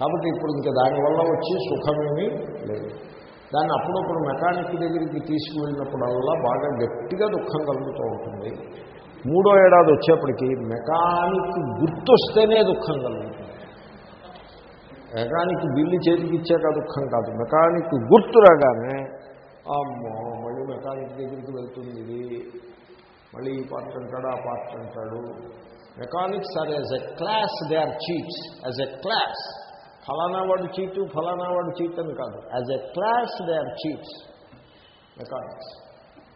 కాబట్టి ఇప్పుడు ఇంకా దానివల్ల వచ్చి సుఖమేమీ లేదు. దాన్ని అప్పుడప్పుడు మెకానిక్ దగ్గరికి తీసుకువెళ్ళినప్పుడల్లా బాగా గట్టిగా దుఃఖం కలుగుతూ ఉంటుంది. మూడో ఏడాది వచ్చేప్పటికీ మెకానిక్ గుర్తొస్తేనే దుఃఖం కలుగుతుంది. మెకానిక్ బిల్లు చేతికి ఇచ్చాక దుఃఖం కాదు. మెకానిక్ గుర్తు రాగానే అమ్మో మళ్ళీ మెకానిక్ దగ్గరికి వెళ్తుంది ఇది. మళ్ళీ ఈ పార్ట్ అంటాడు ఆ పార్ట్ అంటాడు. Mechanics are as a class they are cheats as a class ఫలానా వాడు చీటు ఫలానా వాడు చీట్ అని కాదు. As a class they are cheats mechanics.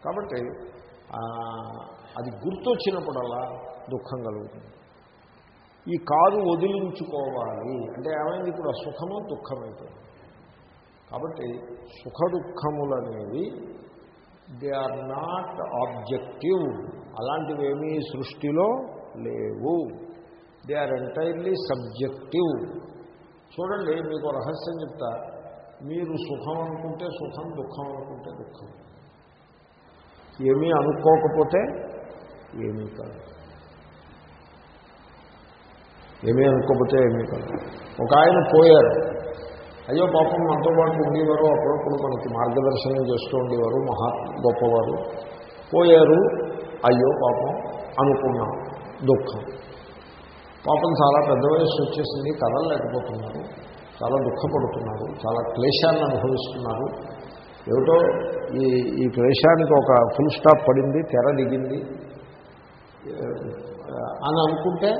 కాబట్టి అది గుర్తొచ్చినప్పుడల్లా దుఃఖం కలుగుతుంది. ఈ కారు వదిలించుకోవాలి. అంటే ఏమైంది? ఇప్పుడు ఆ సుఖము దుఃఖమైపోయింది కాబట్టి సుఖ దుఃఖములనేవి దే ఆర్ నాట్ ఆబ్జెక్టివ్. అలాంటివేమీ సృష్టిలో లేవు. They are entirely subjective. చూడండి మీకు రహస్యం చెప్తా. మీరు సుఖం అనుకుంటే సుఖం దుఃఖం అనుకుంటే దుఃఖం. ఏమీ అనుకోకపోతే ఏమీ కాదు. ఏమీ అనుకోకపోతే ఏమీ కాదు. ఒక ఆయన పోయారు. అయ్యో పాపం మనతో పాటు ఉండేవారు అప్పుడప్పుడు మనకి మార్గదర్శనం చేస్తూ ఉండేవారు మహా గొప్పవారు. పోయారు అయ్యో పాపం అనుకున్నాం దుఃఖం. పాపం చాలా పెద్ద వయస్సు వచ్చేసింది కదలలేకపోతున్నారు చాలా దుఃఖపడుతున్నారు చాలా క్లేశాన్ని అనుభవిస్తున్నారు. ఏమిటో ఈ ఈ క్లేశానికి ఒక ఫుల్ స్టాప్ పడింది తెర దిగింది. అని అనుకుంటే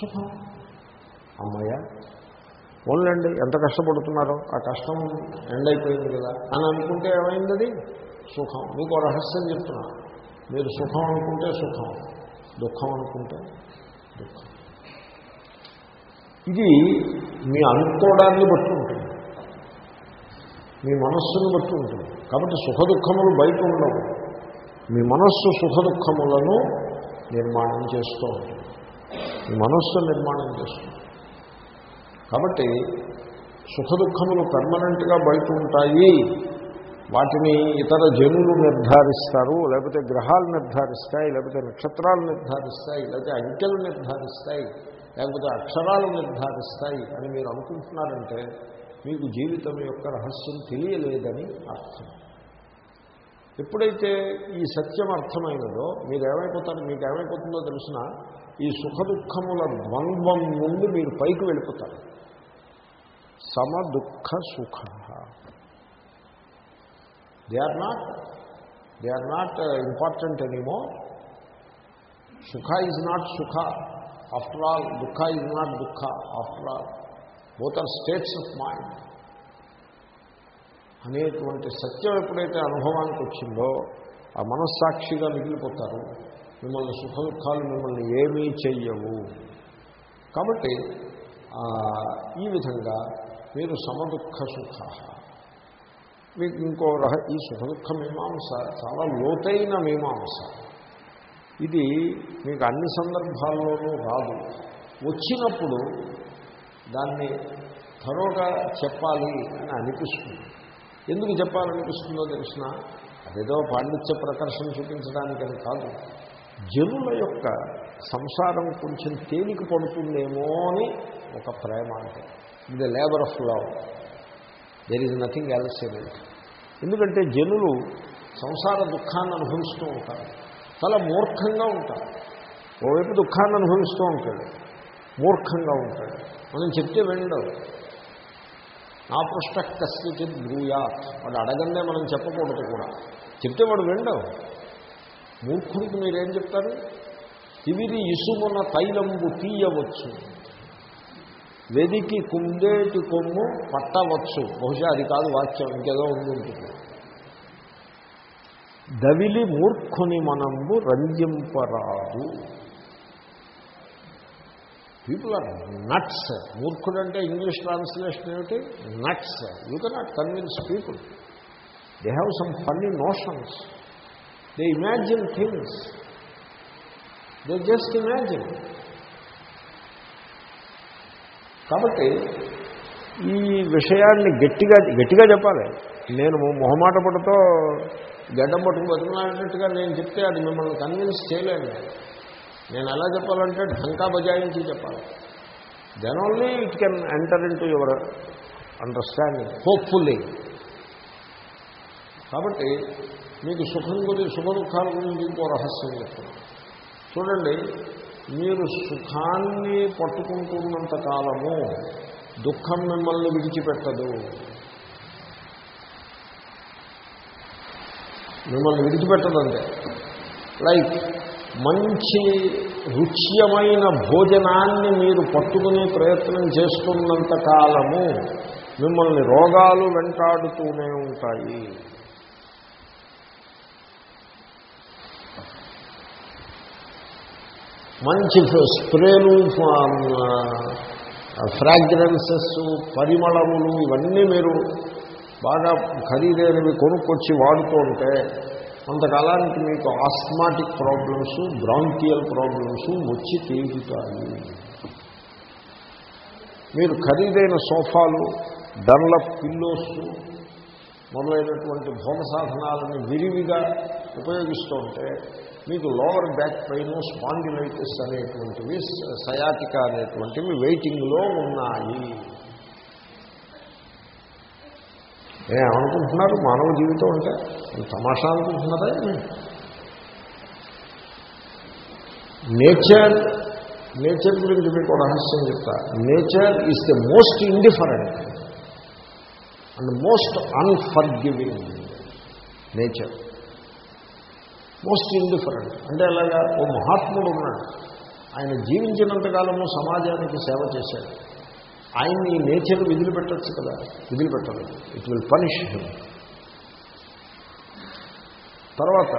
సుఖం. అమ్మయ్య ఓన్లండి ఎంత కష్టపడుతున్నారో? ఆ కష్టం ఎండ్ అయిపోయింది కదా అని అనుకుంటే ఏమైంది సుఖం. మీకు రహస్యం చెప్తున్నా. మీరు సుఖం అనుకుంటే సుఖం దుఃఖం అనుకుంటే దుఃఖం. ఇది మీ అనుకోవడాన్ని బట్టి ఉంటుంది. మీ మనస్సును బట్టి ఉంటుంది. కాబట్టి సుఖ దుఃఖములు బయట ఉండవు. మీ మనస్సు సుఖ దుఃఖములను నిర్మాణం చేస్తూ ఉంటుంది. మనస్సు నిర్మాణం చేస్తుంది. కాబట్టి సుఖ దుఃఖములు పర్మనెంట్గా బయట ఉంటాయి. వాటిని ఇతర జనులు నిర్ధారిస్తారు లేకపోతే గ్రహాలు నిర్ధారిస్తాయి లేకపోతే నక్షత్రాలు నిర్ధారిస్తాయి లేకపోతే అంకెలు నిర్ధారిస్తాయి లేకపోతే అక్షరాలు నిర్ధారిస్తాయి అని మీరు అనుకుంటున్నారంటే మీకు జీవితం యొక్క రహస్యం తెలియలేదని అర్థం. ఎప్పుడైతే ఈ సత్యం అర్థమైనదో మీరు ఏమైపోతారు మీకు ఏమైపోతుందో తెలిసిన ఈ సుఖ దుఃఖముల ద్వంద్వం నుండి మీరు పైకి వెళ్ళిపోతారు. సమ దుఃఖ సుఖ. They are not they are not important anymore సుఖ ఈజ్ నాట్ సుఖ. ఆఫ్టర్ ఆల్ దుఃఖ ఈజ్ నాట్ దుఃఖ. After all both are states of mind అనేటువంటి సత్యం ఎప్పుడైతే అనుభవానికి వచ్చిందో ఆ మనస్సాక్షిగా మిగిలిపోతారు. మిమ్మల్ని సుఖ దుఃఖాలు మిమ్మల్ని ఏమీ చెయ్యవు. కాబట్టి ఈ విధంగా మీరు సమదుఃఖ సుఖ. మీకు ఇంకో రహ ఈ సుఖ దుఃఖ మీమాంస చాలా లోతైన మీమాంస. ఇది మీకు అన్ని సందర్భాల్లోనూ రాదు. వచ్చినప్పుడు దాన్ని త్వరగా చెప్పాలి అని అనిపిస్తుంది. ఎందుకు చెప్పాలనిపిస్తుందో తెలిసిన అదేదో పాండిత్య ప్రకర్షణ చూపించడానికని కాదు. జనుల యొక్క సంసారం కొంచెం తేలిక పడుతుందేమో అని ఒక ప్రేమ అంటే. ఇది labour of love. There is nothing else in it ఎందుకంటే జనులు సంసార దుఃఖాన్ని అనుభవిస్తూ ఉంటారు. చాలా మూర్ఖంగా ఉంటారు. ఓవైపు దుఃఖాన్ని అనుభవిస్తూ ఉంటాడు. మూర్ఖంగా ఉంటాడు. మనం చెప్తే వెళ్ళవు నా పృష్ట కస్యచిత్ బ్రూయాత్ వాడు అడగందే మనం చెప్పకూడదు కూడా. చెప్తే వాడు వెండవు మూర్ఖుడికి మీరేం చెప్తారు? తివిరి ఇసుమున తైలంబు తీయవచ్చు. వెదికి కుందేటి కొమ్ము పట్టవచ్చు. బహుశా అది కాదు వాక్యం ఇంకేదో ఉంది ఉంటుంది దవిలి మూర్ఖుని మనంబు రంజింపరాదు. పీపుల్ ఆర్ నట్స్ మూర్ఖుడు అంటే ఇంగ్లీష్ ట్రాన్స్లేషన్ ఏమిటి? Nuts you cannot convince people they have some funny notions they imagine things they just imagine కాబట్టి ఈ విషయాన్ని గట్టిగా గట్టిగా చెప్పాలి. నేను మొహమాట పడుతో గడ్డం పట్టుకు బతుకులాడినట్టుగా నేను చెప్తే అది మిమ్మల్ని కన్విన్స్ చేయలేను. నేను ఎలా చెప్పాలంటే ఢంకా బజాయించి చెప్పాలి. Then only it can enter into your understanding hopefully కాబట్టి మీకు సుఖం గురించి సుఖ దుఃఖాల గురించి ఇంకో రహస్యం చెప్తున్నాను చూడండి మీరు సుఖాన్ని పట్టుకుంటున్నంత కాలము దుఃఖం మిమ్మల్ని విడిచిపెట్టదు. మిమ్మల్ని విడిచిపెట్టదంటే. లైక్ మంచి రుచ్యమైన భోజనాన్ని మీరు పట్టుకునే ప్రయత్నం చేస్తున్నంత కాలము మిమ్మల్ని రోగాలు వెంటాడుతూనే ఉంటాయి. మంచి స్ప్రేలు ఫ్రాగ్రెన్సెస్ పరిమళములు ఇవన్నీ మీరు బాగా ఖరీదైనవి కొనుక్కొచ్చి వాడుతూ ఉంటే కొంతకాలానికి మీకు ఆస్మాటిక్ ప్రాబ్లమ్స్ బ్రాంకియల్ ప్రాబ్లమ్స్ వచ్చి తీరుతాయి. మీరు ఖరీదైన సోఫాలు డన్లప్ పిల్లోస్ మొదలైనటువంటి భోగ సాధనాలను విరివిగా ఉపయోగిస్తూ ఉంటే మీకు లోవర్ బ్యాక్ పెయిన్ స్పాండిలైటిస్ అనేటువంటివి సయాటిక అనేటువంటివి వెయిటింగ్లో ఉన్నాయి. ఏమనుకుంటున్నారు? మానవ జీవితం అంటే తమాషా అనుకుంటున్నారా నేచర్ నేచర్ గురించి మీకు రహస్యం చెప్తా. Nature is the most indifferent and most unforgiving nature most indifferent. అంటే అలాగా ఓ మహాత్ముడు ఉన్నాడు. ఆయన జీవించినంతకాలము సమాజానికి సేవ చేశాడు. ఆయన్ని ఈ నేచర్ విదిలిపెట్టచ్చు కదా? విదిలిపెట్టలేదు. ఇట్ విల్ పనిష్ హిమ్ తర్వాత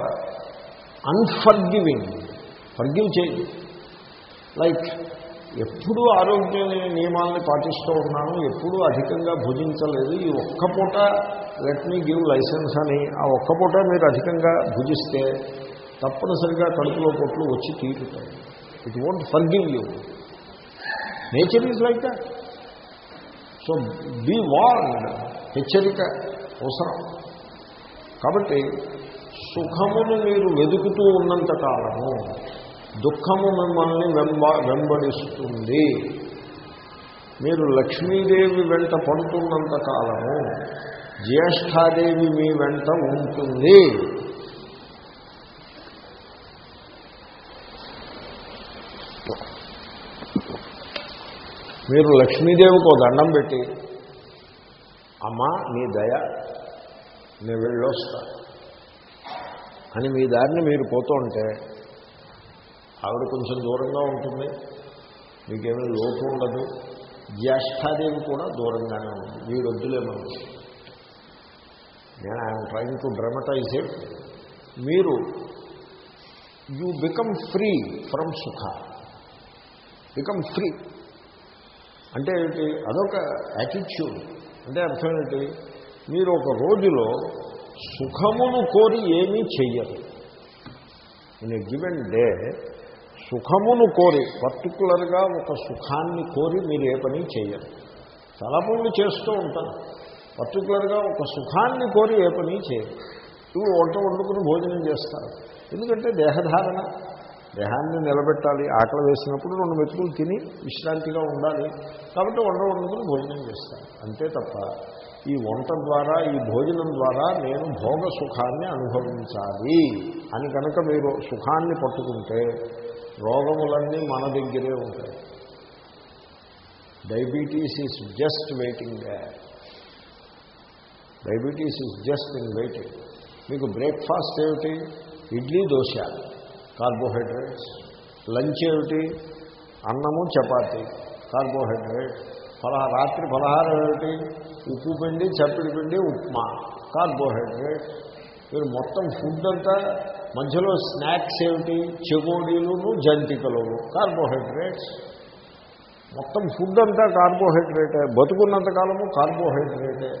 అన్ఫర్గివింగ్ ఫర్గివ్ చేయి లైక్ ఎప్పుడూ ఆరోగ్య నియమాలని పాటిస్తూ ఉన్నాను ఎప్పుడూ అధికంగా భుజించలేదు. ఈ ఒక్క పూట లెట్ మీ గివ్ లైసెన్స్ అని ఆ ఒక్క పూట మీరు అధికంగా భుజిస్తే తప్పనిసరిగా కడుపులో పొట్లు వచ్చి తీరుతాయి. It won't forgive you nature is like that so beware హెచ్చరిక అవసరం. కాబట్టి సుఖమును మీరు వెతుకుతూ ఉన్నంత కాలము దుఃఖము మిమ్మల్ని వెంబ వెంబడిస్తుంది. మీరు లక్ష్మీదేవి వెంట పడుతున్నంత కాలము జ్యేష్ఠాదేవి మీ వెంట ఉంటుంది. మీరు లక్ష్మీదేవికి ఒక దండం పెట్టి అమ్మా నీ దయ నేను వెళ్ళొస్తా. అని మీ దారిని మీరు పోతూ ఉంటే ఆవిడ కొంచెం దూరంగా ఉంటుంది. మీకేమీ లోటు ఉండదు. జ్యేష్ఠాదేవి కూడా దూరంగానే ఉంది వీడు వద్దులేమని నేను I'm trying to dramatize it మీరు యూ బికమ్ ఫ్రీ ఫ్రమ్ సుఖ బికమ్ ఫ్రీ అంటే ఏంటి? అదొక యాటిట్యూడ్ అంటే అర్థం ఏంటి? మీరు ఒక రోజులో సుఖమును కోరి ఏమీ చెయ్యరు. ఇన్ ఎ గివెన్ డే సుఖమును కోరి పర్టికులర్గా ఒక సుఖాన్ని కోరి మీరు ఏ పని చేయరు. చాలా పనులు చేస్తూ ఉంటారు. పర్టికులర్గా ఒక సుఖాన్ని కోరి ఏ పని చేయరు. ఇవి వంట వండుకుని భోజనం చేస్తారు. ఎందుకంటే దేహధారణ. దేహాన్ని నిలబెట్టాలి. ఆకలి వేసినప్పుడు రెండు మెతుకులు తిని విశ్రాంతిగా ఉండాలి. కాబట్టి వంట వండుకుని భోజనం చేస్తారు. అంతే తప్ప ఈ వంట ద్వారా ఈ భోజనం ద్వారా నేను భోగ సుఖాన్ని అనుభవించాలి. అని కనుక మీరు సుఖాన్ని పట్టుకుంటే రోగములన్నీ మన దగ్గరే ఉంటాయి. Diabetes is just waiting diabetes diabetes is just in waiting మీకు బ్రేక్ఫాస్ట్ ఏమిటి? ఇడ్లీ దోశ కార్బోహైడ్రేట్స్ లంచ్ ఏమిటి? అన్నము చపాతి కార్బోహైడ్రేట్ ఫలహా రాత్రి ఫలహారం ఏమిటి? ఉప్పు పిండి చప్పిడి పిండి ఉప్మా కార్బోహైడ్రేట్ మీరు మొత్తం ఫుడ్ అంతా మధ్యలో స్నాక్స్ ఏమిటి? చెగోడీలును జంతికలును. కార్బోహైడ్రేట్స్. మొత్తం ఫుడ్ అంతా కార్బోహైడ్రేటే. బతుకున్నంత కాలము కార్బోహైడ్రేటే.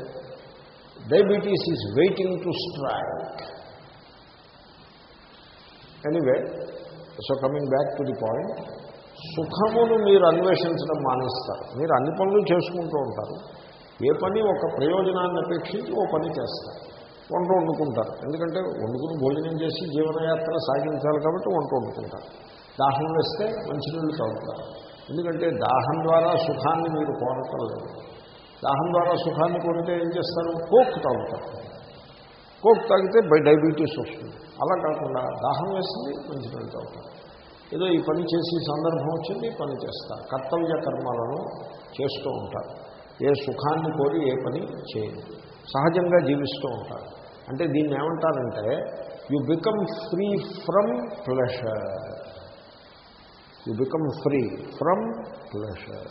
Diabetes is waiting to strike anyway so coming back to the point సుఖమును మీరు అన్వేషించడం మానేస్తారు. మీరు అన్ని పనులు చేసుకుంటూ ఉంటారు. ఏ పని ఒక ప్రయోజనాన్ని అపేక్షించి ఓ పని చేస్తారు. వంట వండుకుంటారు. ఎందుకంటే వండుకుని భోజనం చేసి జీవనయాత్ర సాగించాలి కాబట్టి వంట వండుకుంటారు. దాహం వేస్తే మంచినీళ్ళు తాగుతారు. ఎందుకంటే దాహం ద్వారా సుఖాన్ని మీరు కోరటలేదు దాహం ద్వారా సుఖాన్ని కోరితే ఏం చేస్తారు? కోక్ తాగుతారు. కోక్ తాగితే బై డయాబెటీస్ వస్తుంది. అలా కాకుండా దాహం వేస్తుంది మంచినీళ్ళు తాగుతారు. ఏదో ఈ పని చేసి సందర్భం వచ్చింది ఈ పని చేస్తారు. కర్తవ్య కర్మాలను చేస్తూ ఉంటారు. ఏ సుఖాన్ని కోరి ఏ పని చేయదు సహజంగా జీవిస్తూ ఉంటారు. అంటే దీన్ని ఏమంటారంటే you become free from pleasure you become free from pleasure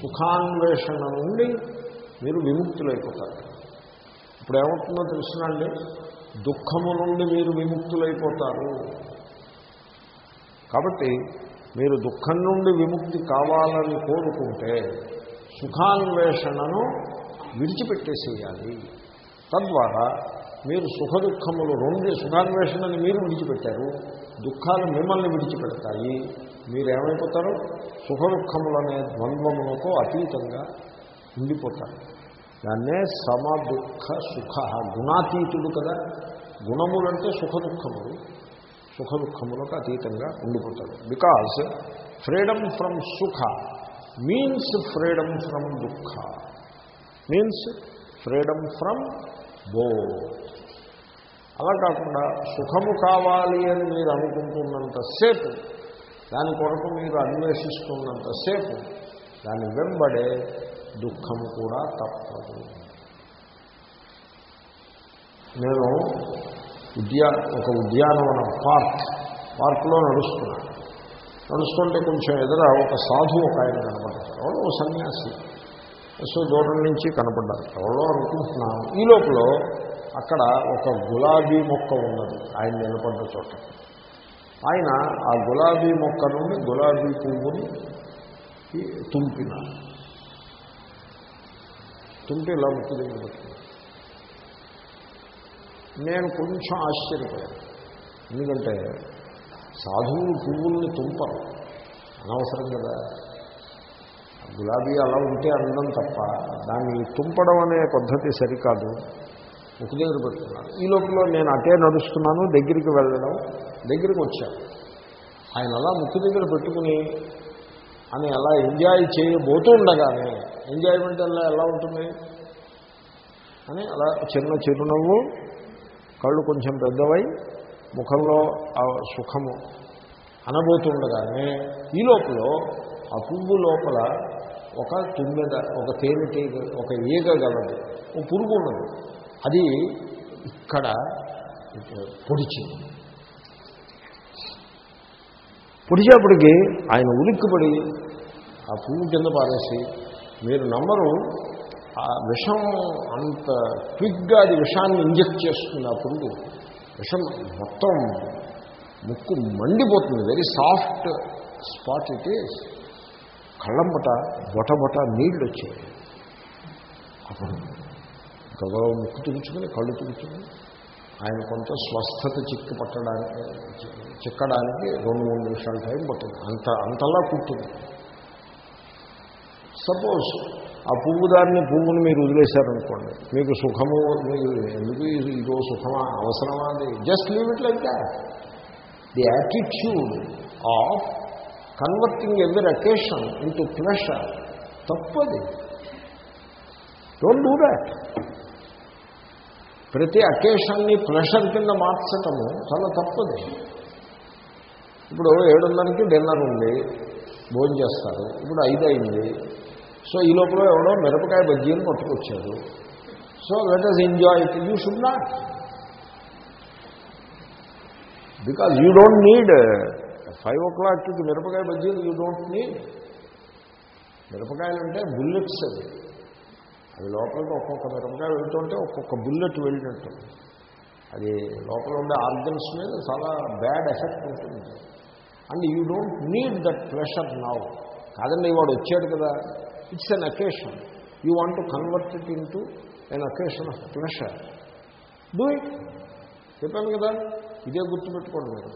సుఖాన్వేషణ నుండి మీరు విముక్తులైపోతారు. ఇప్పుడు ఏమవుతుందో తెలుసునండి దుఃఖము నుండి మీరు విముక్తులైపోతారు. కాబట్టి మీరు దుఃఖం నుండి విముక్తి కావాలని కోరుకుంటే సుఖాన్వేషణను విడిచిపెట్టేసేయాలి. తద్వారా మీరు సుఖ దుఃఖములు రెండు సుఖాన్వేషణని మీరు విడిచిపెట్టారు దుఃఖాలు మిమ్మల్ని విడిచిపెడతాయి. మీరేమైపోతారు? సుఖ దుఃఖములనే ద్వంద్వములకు అతీతంగా ఉండిపోతారు. దాన్నే సమ దుఃఖ సుఖ గుణాతీతుడు కదా. గుణములంటే సుఖ దుఃఖములు సుఖ దుఃఖములకు అతీతంగా ఉండిపోతాడు బికాజ్ ఫ్రీడమ్ ఫ్రమ్ సుఖ మీన్స్ ఫ్రీడమ్ ఫ్రమ్ దుఃఖ. మీన్స్ ఫ్రీడమ్ ఫ్రమ్ బో అలా కాకుండా సుఖము కావాలి అని మీరు అనుకుంటున్నంతసేపు దాని కొరకు మీరు అన్వేషిస్తున్నంతసేపు దాని వెంబడే దుఃఖము కూడా తప్పదు. నేను ఉద్యా ఒక ఉద్యానవనం పార్క్ పార్క్లో నడుస్తున్నాను. నడుస్తుంటే కొంచెం ఎదుర ఒక సాధువు ఒక ఆయన కనపడతారు ఓ సన్యాసి. సో దూరం నుంచి కనపడ్డారు. ఎవరో అనుకుంటున్నాను ఈ లోపల అక్కడ ఒక గులాబీ మొక్క ఉన్నది. ఆయన నిలబడ్డ చోట. ఆయన ఆ గులాబీ మొక్క నుండి గులాబీ పువ్వుని తుంపినారు. తుంపి ఇలా ముక్కు నేను కొంచెం ఆశ్చర్యపోయాను. ఎందుకంటే సాధువులు పువ్వుల్ని తుంపరు. అనవసరం కదా. గులాబీ అలా ఉంటే అందం తప్ప దాన్ని తుంపడం అనే పద్ధతి సరికాదు. ముక్కు దగ్గర పెట్టుకున్నాను. ఈ లోపల నేను అటే నడుస్తున్నాను దగ్గరికి వెళ్ళడం దగ్గరికి వచ్చాను. ఆయన అలా ముక్కు దగ్గర పెట్టుకుని అని అలా ఎంజాయ్ చేయబోతూ ఉండగానే ఎంజాయ్మెంట్ అలా ఎలా ఉంటుంది? అని అలా చిన్న చిరునవ్వు కళ్ళు కొంచెం పెద్దవై ముఖంలో ఆ సుఖము అనబోతుండగానే ఈ లోపల ఆ పువ్వు లోపల ఒక తుమ్మెద ఒక తేనెటీగ ఒక ఈగ గలదు ఒక పురుగు ఉన్నది. అది ఇక్కడ పొడిచింది పొడిచేపటికి ఆయన ఉలిక్కుపడి ఆ పువ్వు కింద పారేసి మీరు నమ్మరు ఆ విషం అంత క్విక్గా అది విషాన్ని ఇంజెక్ట్ చేస్తుంది ఆ పురుగు. విషం మొత్తం ముక్కు మండిపోతుంది. Very soft spot it is కళ్ళంబట బొటబొట నీళ్ళు వచ్చాయి అప్పుడు గగవ ముక్కు తుడుచుకుని కళ్ళు తుడుచుకుని ఆయన కొంత స్వస్థత చిక్కు పట్టడానికి చిక్కడానికి రెండు మూడు నిమిషాల టైం పట్టింది. అంత అంతలా కుట్టింది. సపోజ్ ఆ పువ్వు దాన్ని పువ్వును మీరు వదిలేశారనుకోండి మీకు సుఖము మీకు ఎందుకు ఇదో సుఖమా అవసరమా అది just leave it like that the attitude of converting every occasion into pleasure తప్పది. డోంట్ డూ దాట్ ప్రతి అకేషన్ని ప్లెషర్ కింద మార్చటము చాలా తప్పది. ఇప్పుడు ఏడున్నరకి డిన్నర్ ఉంది భోజనం చేస్తారు ఇప్పుడు ఐదు అయింది సో ఈ లోపల ఎవడో మిరపకాయ బజ్జీని పట్టుకొచ్చాడు. So let us enjoy it you should not because you don't need five ఓ క్లాక్కి మిరపకాయ బజ్జీలు యూ డోంట్ నీడ్ మిరపకాయలు అంటే బుల్లెట్స్ అది అది లోపలికి ఒక్కొక్క మిరపకాయ వెళ్తుంటే ఒక్కొక్క బుల్లెట్ వెళ్ళినట్టు. అది లోపల ఉండే ఆర్గన్స్ మీద చాలా బ్యాడ్ ఎఫెక్ట్ ఉంటుంది. And you don't need that pressure now కాదండి వాడు వచ్చాడు కదా. It's an occasion you want to convert it into an occasion of pressure do it చెప్పాను కదా. ఇదే గుర్తుపెట్టుకోండి మీరు.